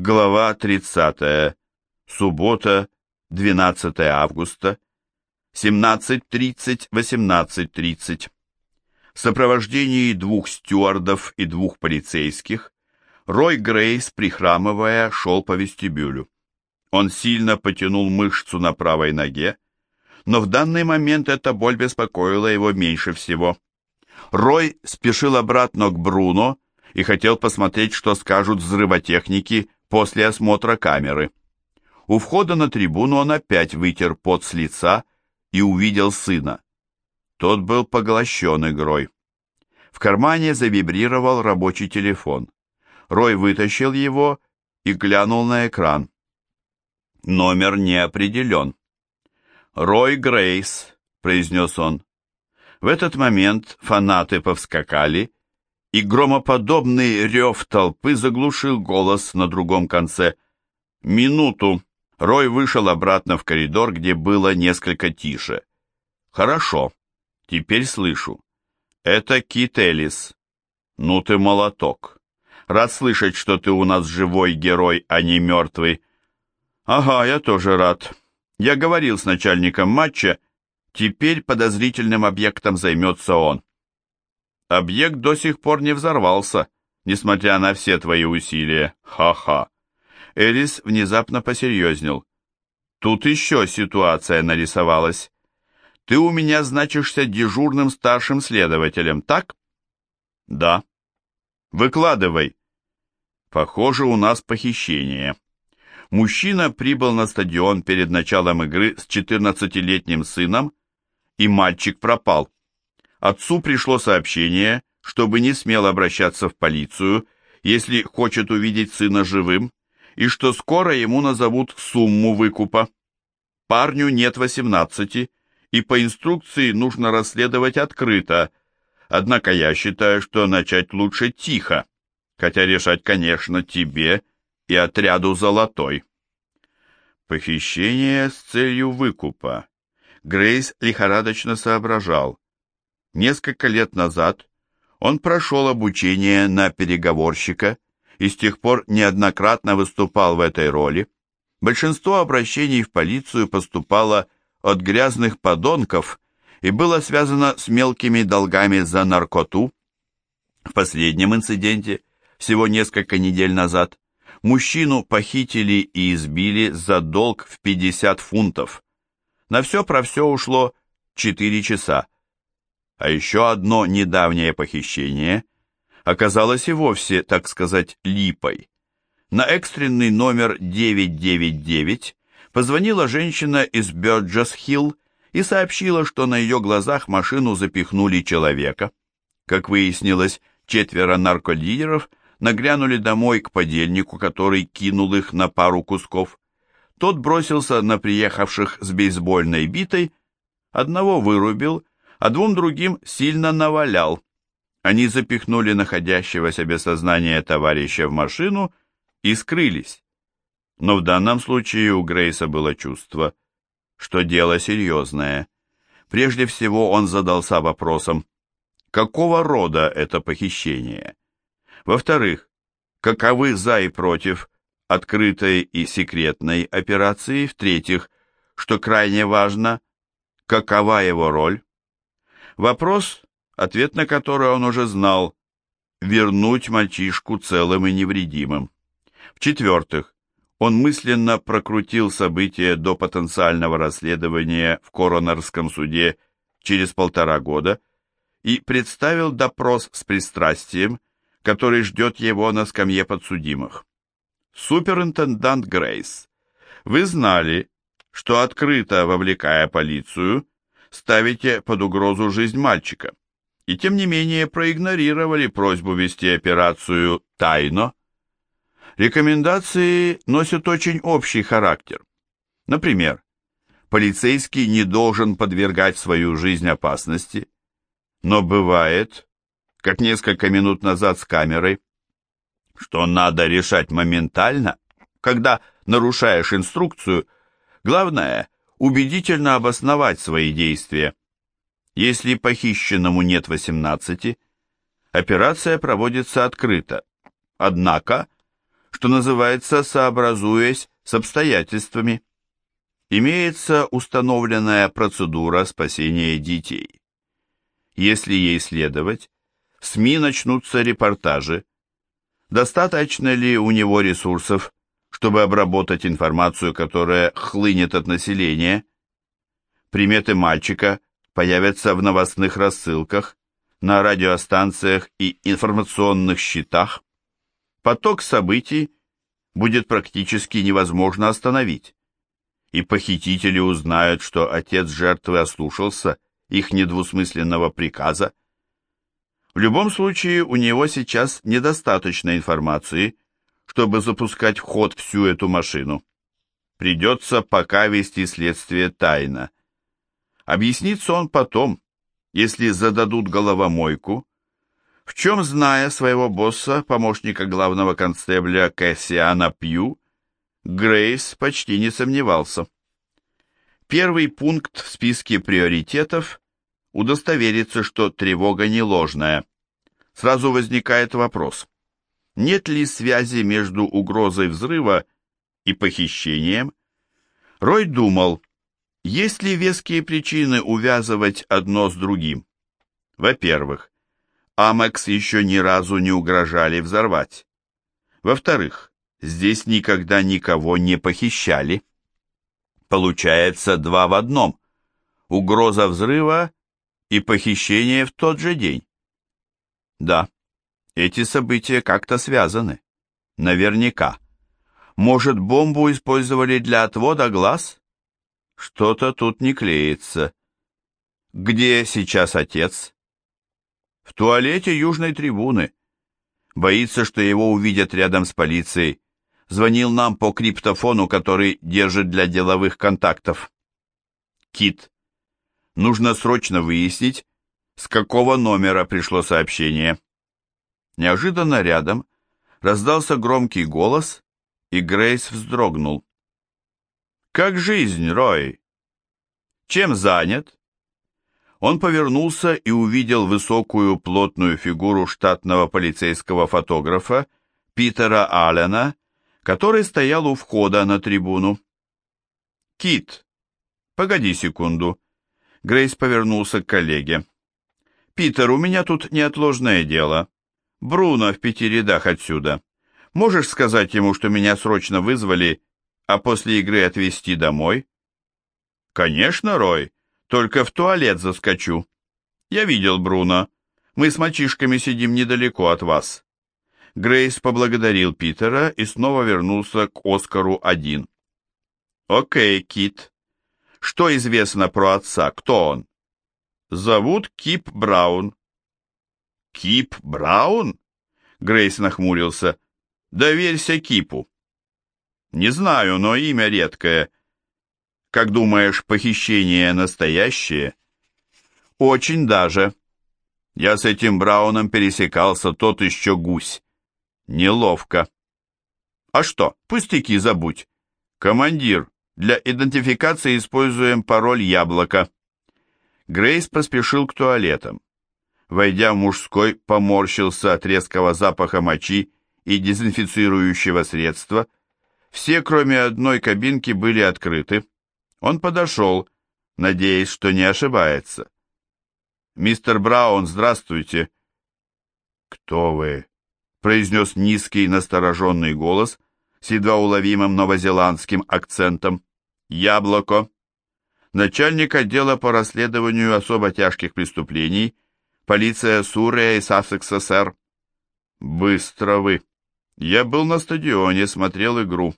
Глава 30. Суббота, 12 августа, 17.30-18.30. В сопровождении двух стюардов и двух полицейских Рой Грейс, прихрамывая, шел по вестибюлю. Он сильно потянул мышцу на правой ноге, но в данный момент эта боль беспокоила его меньше всего. Рой спешил обратно к Бруно и хотел посмотреть, что скажут взрывотехники после осмотра камеры. У входа на трибуну он опять вытер пот с лица и увидел сына. Тот был поглощен игрой. В кармане завибрировал рабочий телефон. Рой вытащил его и глянул на экран. Номер не определен. «Рой Грейс», — произнес он. В этот момент фанаты повскакали, и громоподобный рев толпы заглушил голос на другом конце. «Минуту!» Рой вышел обратно в коридор, где было несколько тише. «Хорошо. Теперь слышу. Это Кит Элис. Ну ты молоток. Рад слышать, что ты у нас живой герой, а не мертвый». «Ага, я тоже рад. Я говорил с начальником матча. Теперь подозрительным объектом займется он». Объект до сих пор не взорвался, несмотря на все твои усилия. Ха-ха. Элис внезапно посерьезнел. Тут еще ситуация нарисовалась. Ты у меня значишься дежурным старшим следователем, так? Да. Выкладывай. Похоже, у нас похищение. Мужчина прибыл на стадион перед началом игры с 14-летним сыном, и мальчик пропал. Отцу пришло сообщение, чтобы не смел обращаться в полицию, если хочет увидеть сына живым, и что скоро ему назовут сумму выкупа. Парню нет 18, и по инструкции нужно расследовать открыто, однако я считаю, что начать лучше тихо, хотя решать, конечно, тебе и отряду «Золотой». Похищение с целью выкупа. Грейс лихорадочно соображал. Несколько лет назад он прошел обучение на переговорщика и с тех пор неоднократно выступал в этой роли. Большинство обращений в полицию поступало от грязных подонков и было связано с мелкими долгами за наркоту. В последнем инциденте, всего несколько недель назад, мужчину похитили и избили за долг в 50 фунтов. На все про все ушло 4 часа а еще одно недавнее похищение оказалось и вовсе, так сказать, липой. На экстренный номер 999 позвонила женщина из Бёрджес-Хилл и сообщила, что на ее глазах в машину запихнули человека. Как выяснилось, четверо наркодилеров нагрянули домой к подельнику, который кинул их на пару кусков. Тот бросился на приехавших с бейсбольной битой, одного вырубил, а двум другим сильно навалял. Они запихнули находящегося без сознания товарища в машину и скрылись. Но в данном случае у Грейса было чувство, что дело серьезное. Прежде всего он задался вопросом, какого рода это похищение? Во-вторых, каковы за и против открытой и секретной операции? В-третьих, что крайне важно, какова его роль? Вопрос, ответ на который он уже знал, вернуть мальчишку целым и невредимым. В-четвертых, он мысленно прокрутил события до потенциального расследования в коронерском суде через полтора года и представил допрос с пристрастием, который ждет его на скамье подсудимых. Суперинтендант Грейс, вы знали, что открыто вовлекая полицию, ставите под угрозу жизнь мальчика. И тем не менее проигнорировали просьбу вести операцию тайно. Рекомендации носят очень общий характер. Например, полицейский не должен подвергать свою жизнь опасности, но бывает, как несколько минут назад с камерой, что надо решать моментально, когда нарушаешь инструкцию, главное – убедительно обосновать свои действия. Если похищенному нет 18, операция проводится открыто. Однако, что называется, сообразуясь с обстоятельствами. Имеется установленная процедура спасения детей. Если ей следовать, в СМИ начнутся репортажи. Достаточно ли у него ресурсов, чтобы обработать информацию, которая хлынет от населения? Приметы мальчика появятся в новостных рассылках, на радиостанциях и информационных щитах. Поток событий будет практически невозможно остановить. И похитители узнают, что отец жертвы ослушался их недвусмысленного приказа. В любом случае, у него сейчас недостаточно информации, чтобы запускать в ход всю эту машину. Придется пока вести следствие тайно. Объяснится он потом, если зададут головомойку, в чем, зная своего босса, помощника главного констебля Кэссиана Пью, Грейс почти не сомневался. Первый пункт в списке приоритетов – удостовериться, что тревога не ложная. Сразу возникает вопрос, нет ли связи между угрозой взрыва и похищением? Рой думал, есть ли веские причины увязывать одно с другим? Во-первых, Амекс еще ни разу не угрожали взорвать. Во-вторых, здесь никогда никого не похищали. Получается два в одном. Угроза взрыва и похищение в тот же день. Да, эти события как-то связаны. Наверняка. Может, бомбу использовали для отвода глаз? Что-то тут не клеится. Где сейчас отец? В туалете южной трибуны. Боится, что его увидят рядом с полицией. Звонил нам по криптофону, который держит для деловых контактов. Кит. Нужно срочно выяснить, с какого номера пришло сообщение. Неожиданно рядом раздался громкий голос, и Грейс вздрогнул. «Как жизнь, Рой? Чем занят?» Он повернулся и увидел высокую плотную фигуру штатного полицейского фотографа Питера Аллена, который стоял у входа на трибуну. «Кит, погоди секунду». Грейс повернулся к коллеге. «Питер, у меня тут неотложное дело. Бруно в пяти рядах отсюда. Можешь сказать ему, что меня срочно вызвали а после игры отвезти домой? Конечно, Рой, только в туалет заскочу. Я видел Бруно. Мы с мальчишками сидим недалеко от вас. Грейс поблагодарил Питера и снова вернулся к Оскару один. Окей, Кит. Что известно про отца? Кто он? Зовут Кип Браун. Кип Браун? Грейс нахмурился. Доверься Кипу. Не знаю, но имя редкое. Как думаешь, похищение настоящее? Очень даже. Я с этим Брауном пересекался, тот еще гусь. Неловко. А что, пустяки забудь. Командир, для идентификации используем пароль яблоко. Грейс поспешил к туалетам. Войдя в мужской, поморщился от резкого запаха мочи и дезинфицирующего средства – все, кроме одной кабинки, были открыты. Он подошел, надеясь, что не ошибается. «Мистер Браун, здравствуйте!» «Кто вы?» — произнес низкий настороженный голос с едва уловимым новозеландским акцентом. «Яблоко!» Начальник отдела по расследованию особо тяжких преступлений, полиция Сурия и Сассекса, сэр. «Быстро вы!» Я был на стадионе, смотрел игру.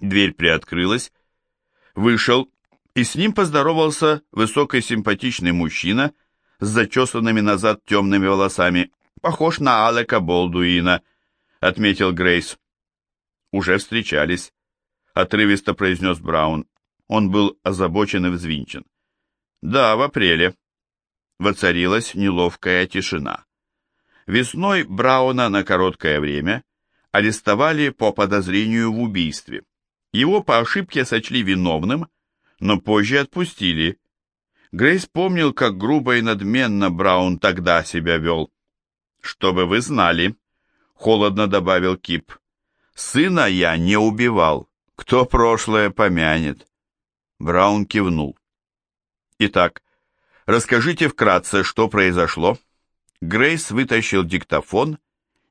Дверь приоткрылась, вышел, и с ним поздоровался высокий симпатичный мужчина с зачесанными назад темными волосами. Похож на Алека Болдуина, отметил Грейс. Уже встречались, отрывисто произнес Браун. Он был озабочен и взвинчен. Да, в апреле. Воцарилась неловкая тишина. Весной Брауна на короткое время арестовали по подозрению в убийстве. Его по ошибке сочли виновным, но позже отпустили. Грейс помнил, как грубо и надменно Браун тогда себя вел. «Чтобы вы знали», — холодно добавил Кип, Сына я не убивал. Кто прошлое помянет? Браун кивнул. Итак, расскажите вкратце, что произошло. Грейс вытащил диктофон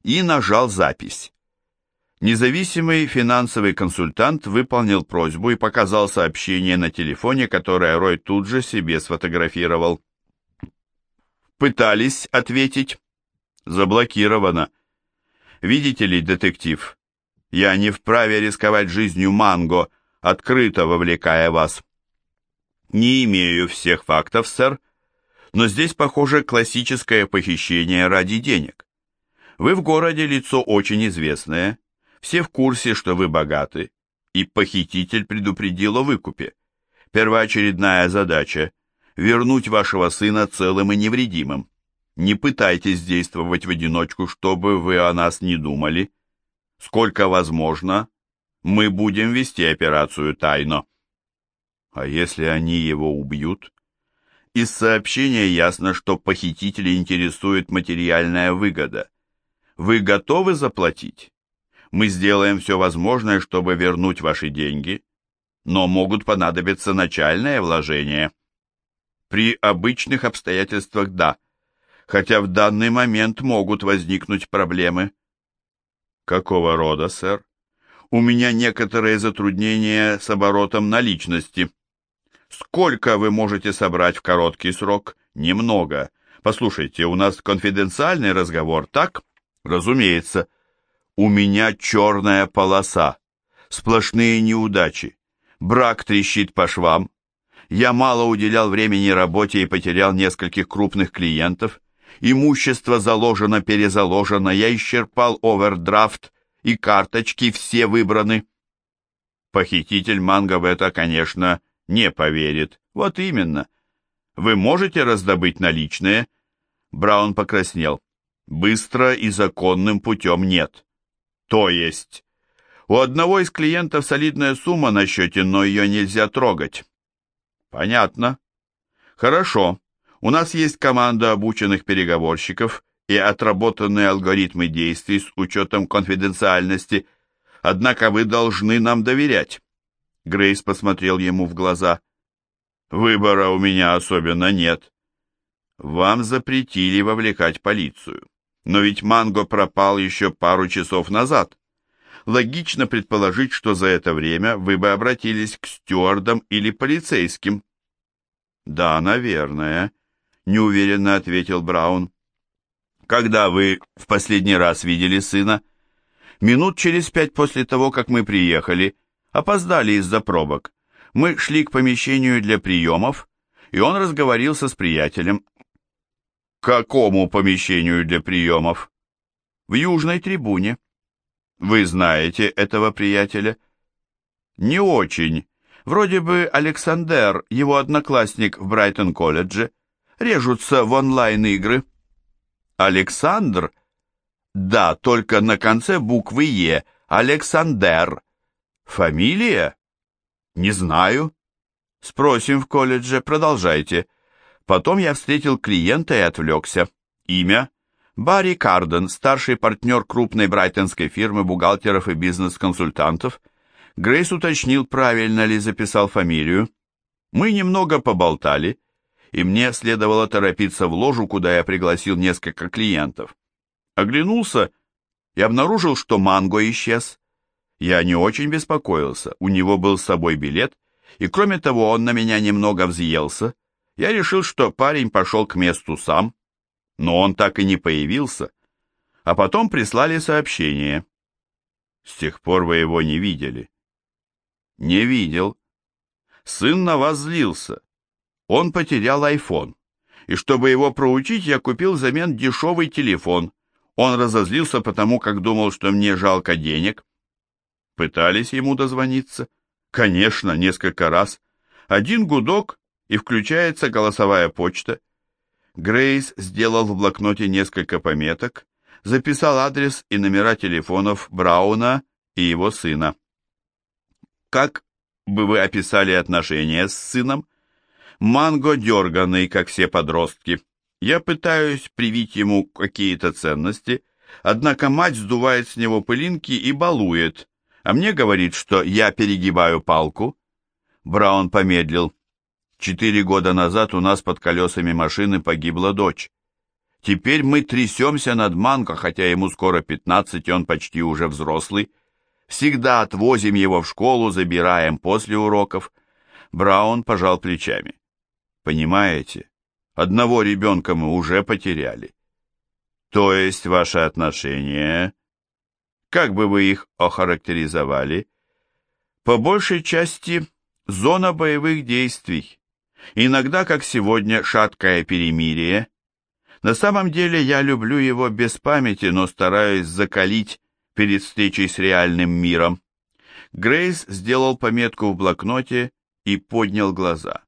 и нажал запись. Независимый финансовый консультант выполнил просьбу и показал сообщение на телефоне, которое Рой тут же себе сфотографировал. Пытались ответить. Заблокировано. Видите ли, детектив, я не вправе рисковать жизнью Манго, открыто вовлекая вас. Не имею всех фактов, сэр, но здесь, похоже, классическое похищение ради денег. Вы в городе лицо очень известное, все в курсе, что вы богаты, и похититель предупредил о выкупе. Первоочередная задача – вернуть вашего сына целым и невредимым. Не пытайтесь действовать в одиночку, чтобы вы о нас не думали. Сколько возможно, мы будем вести операцию тайно. А если они его убьют? Из сообщения ясно, что похитителя интересует материальная выгода. Вы готовы заплатить? Мы сделаем все возможное, чтобы вернуть ваши деньги, но могут понадобиться начальные вложения. При обычных обстоятельствах – да, хотя в данный момент могут возникнуть проблемы. Какого рода, сэр? У меня некоторые затруднения с оборотом наличности. Сколько вы можете собрать в короткий срок? Немного. Послушайте, у нас конфиденциальный разговор, так? Разумеется. У меня черная полоса, сплошные неудачи, брак трещит по швам. Я мало уделял времени работе и потерял нескольких крупных клиентов. Имущество заложено-перезаложено, я исчерпал овердрафт, и карточки все выбраны. Похититель манго в это, конечно, не поверит. Вот именно. Вы можете раздобыть наличные? Браун покраснел. Быстро и законным путем нет. То есть? У одного из клиентов солидная сумма на счете, но ее нельзя трогать. Понятно. Хорошо. У нас есть команда обученных переговорщиков и отработанные алгоритмы действий с учетом конфиденциальности, однако вы должны нам доверять. Грейс посмотрел ему в глаза. Выбора у меня особенно нет. Вам запретили вовлекать полицию. Но ведь Манго пропал еще пару часов назад. Логично предположить, что за это время вы бы обратились к стюардам или полицейским. Да, наверное, неуверенно ответил Браун. Когда вы в последний раз видели сына? Минут через пять после того, как мы приехали, опоздали из-за пробок. Мы шли к помещению для приемов, и он разговорился с приятелем, какому помещению для приемов? В южной трибуне. Вы знаете этого приятеля? Не очень. Вроде бы Александр, его одноклассник в Брайтон-колледже, режутся в онлайн-игры. Александр? Да, только на конце буквы Е. Александр. Фамилия? Не знаю. Спросим в колледже, продолжайте. Потом я встретил клиента и отвлекся. Имя? Барри Карден, старший партнер крупной брайтонской фирмы бухгалтеров и бизнес-консультантов. Грейс уточнил, правильно ли записал фамилию. Мы немного поболтали, и мне следовало торопиться в ложу, куда я пригласил несколько клиентов. Оглянулся и обнаружил, что Манго исчез. Я не очень беспокоился, у него был с собой билет, и кроме того он на меня немного взъелся, я решил, что парень пошел к месту сам, но он так и не появился, а потом прислали сообщение. С тех пор вы его не видели. Не видел. Сын на вас злился. Он потерял айфон. И чтобы его проучить, я купил взамен дешевый телефон. Он разозлился потому, как думал, что мне жалко денег. Пытались ему дозвониться? Конечно, несколько раз. Один гудок, и включается голосовая почта. Грейс сделал в блокноте несколько пометок, записал адрес и номера телефонов Брауна и его сына. Как бы вы описали отношения с сыном? Манго дерганый, как все подростки. Я пытаюсь привить ему какие-то ценности, Однако мать сдувает с него пылинки и балует, а мне говорит, что я перегибаю палку. Браун помедлил. Четыре года назад у нас под колесами машины погибла дочь. Теперь мы трясемся над Манко, хотя ему скоро пятнадцать, и он почти уже взрослый. Всегда отвозим его в школу, забираем после уроков. Браун пожал плечами. Понимаете, одного ребенка мы уже потеряли. То есть ваши отношения, как бы вы их охарактеризовали? По большей части зона боевых действий. Иногда, как сегодня, шаткое перемирие. На самом деле я люблю его без памяти, но стараюсь закалить перед встречей с реальным миром. Грейс сделал пометку в блокноте и поднял глаза.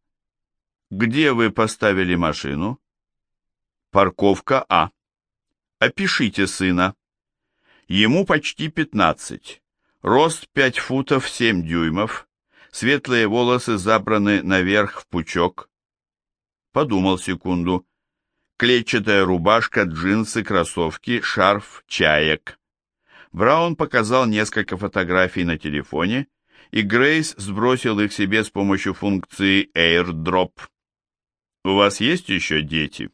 «Где вы поставили машину?» «Парковка А». «Опишите сына». Ему почти пятнадцать. Рост пять футов семь дюймов. Светлые волосы забраны наверх в пучок. Подумал секунду. Клетчатая рубашка, джинсы, кроссовки, шарф, чаек. Браун показал несколько фотографий на телефоне, и Грейс сбросил их себе с помощью функции AirDrop. «У вас есть еще дети?»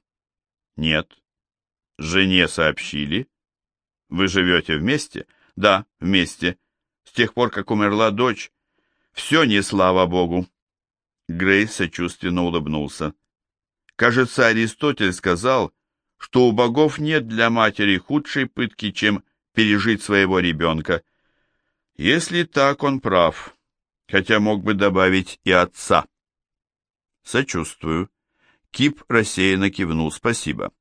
«Нет». «Жене сообщили?» Вы живете вместе? Да, вместе. С тех пор, как умерла дочь, все не слава богу. Грейс сочувственно улыбнулся. Кажется, Аристотель сказал, что у богов нет для матери худшей пытки, чем пережить своего ребенка. Если так, он прав, хотя мог бы добавить и отца. Сочувствую. Кип рассеянно кивнул. Спасибо.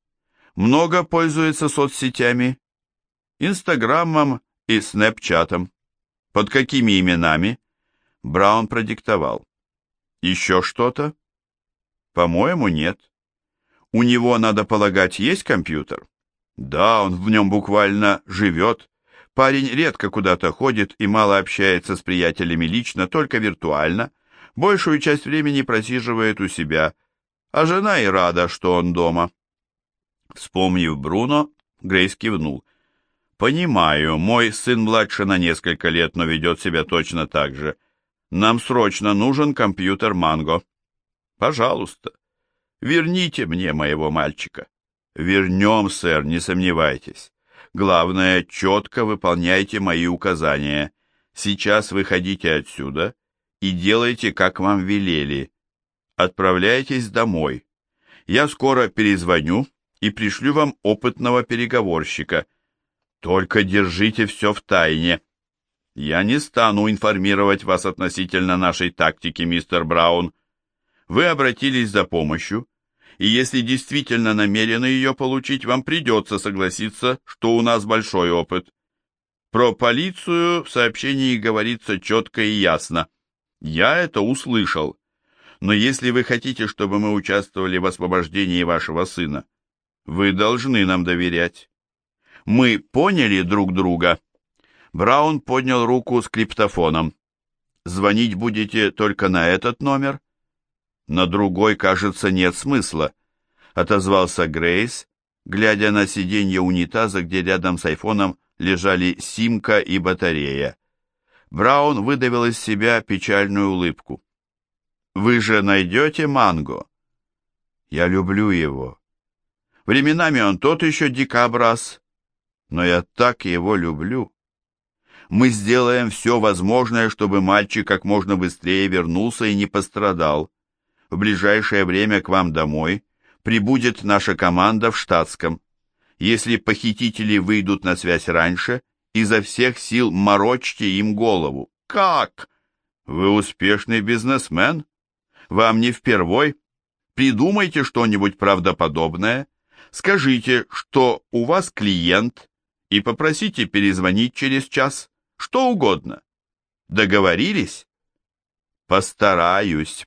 Много пользуется соцсетями? Инстаграмом и Снэпчатом. Под какими именами? Браун продиктовал. Еще что-то? По-моему, нет. У него, надо полагать, есть компьютер? Да, он в нем буквально живет. Парень редко куда-то ходит и мало общается с приятелями лично, только виртуально. Большую часть времени просиживает у себя, а жена и рада, что он дома. Вспомнив Бруно, Грейс кивнул. «Понимаю, мой сын младше на несколько лет, но ведет себя точно так же. Нам срочно нужен компьютер Манго. Пожалуйста, верните мне моего мальчика». «Вернем, сэр, не сомневайтесь. Главное, четко выполняйте мои указания. Сейчас выходите отсюда и делайте, как вам велели. Отправляйтесь домой. Я скоро перезвоню и пришлю вам опытного переговорщика» Только держите все в тайне. Я не стану информировать вас относительно нашей тактики, мистер Браун. Вы обратились за помощью, и если действительно намерены ее получить, вам придется согласиться, что у нас большой опыт. Про полицию в сообщении говорится четко и ясно. Я это услышал. Но если вы хотите, чтобы мы участвовали в освобождении вашего сына, вы должны нам доверять. Мы поняли друг друга?» Браун поднял руку с криптофоном. «Звонить будете только на этот номер?» «На другой, кажется, нет смысла», — отозвался Грейс, глядя на сиденье унитаза, где рядом с айфоном лежали симка и батарея. Браун выдавил из себя печальную улыбку. «Вы же найдете Манго?» «Я люблю его. Временами он тот еще дикобраз, но я так его люблю. Мы сделаем все возможное, чтобы мальчик как можно быстрее вернулся и не пострадал. В ближайшее время к вам домой прибудет наша команда в штатском. Если похитители выйдут на связь раньше, изо всех сил морочьте им голову. Как? Вы успешный бизнесмен? Вам не впервой? Придумайте что-нибудь правдоподобное. Скажите, что у вас клиент, и попросите перезвонить через час, что угодно. Договорились? Постараюсь.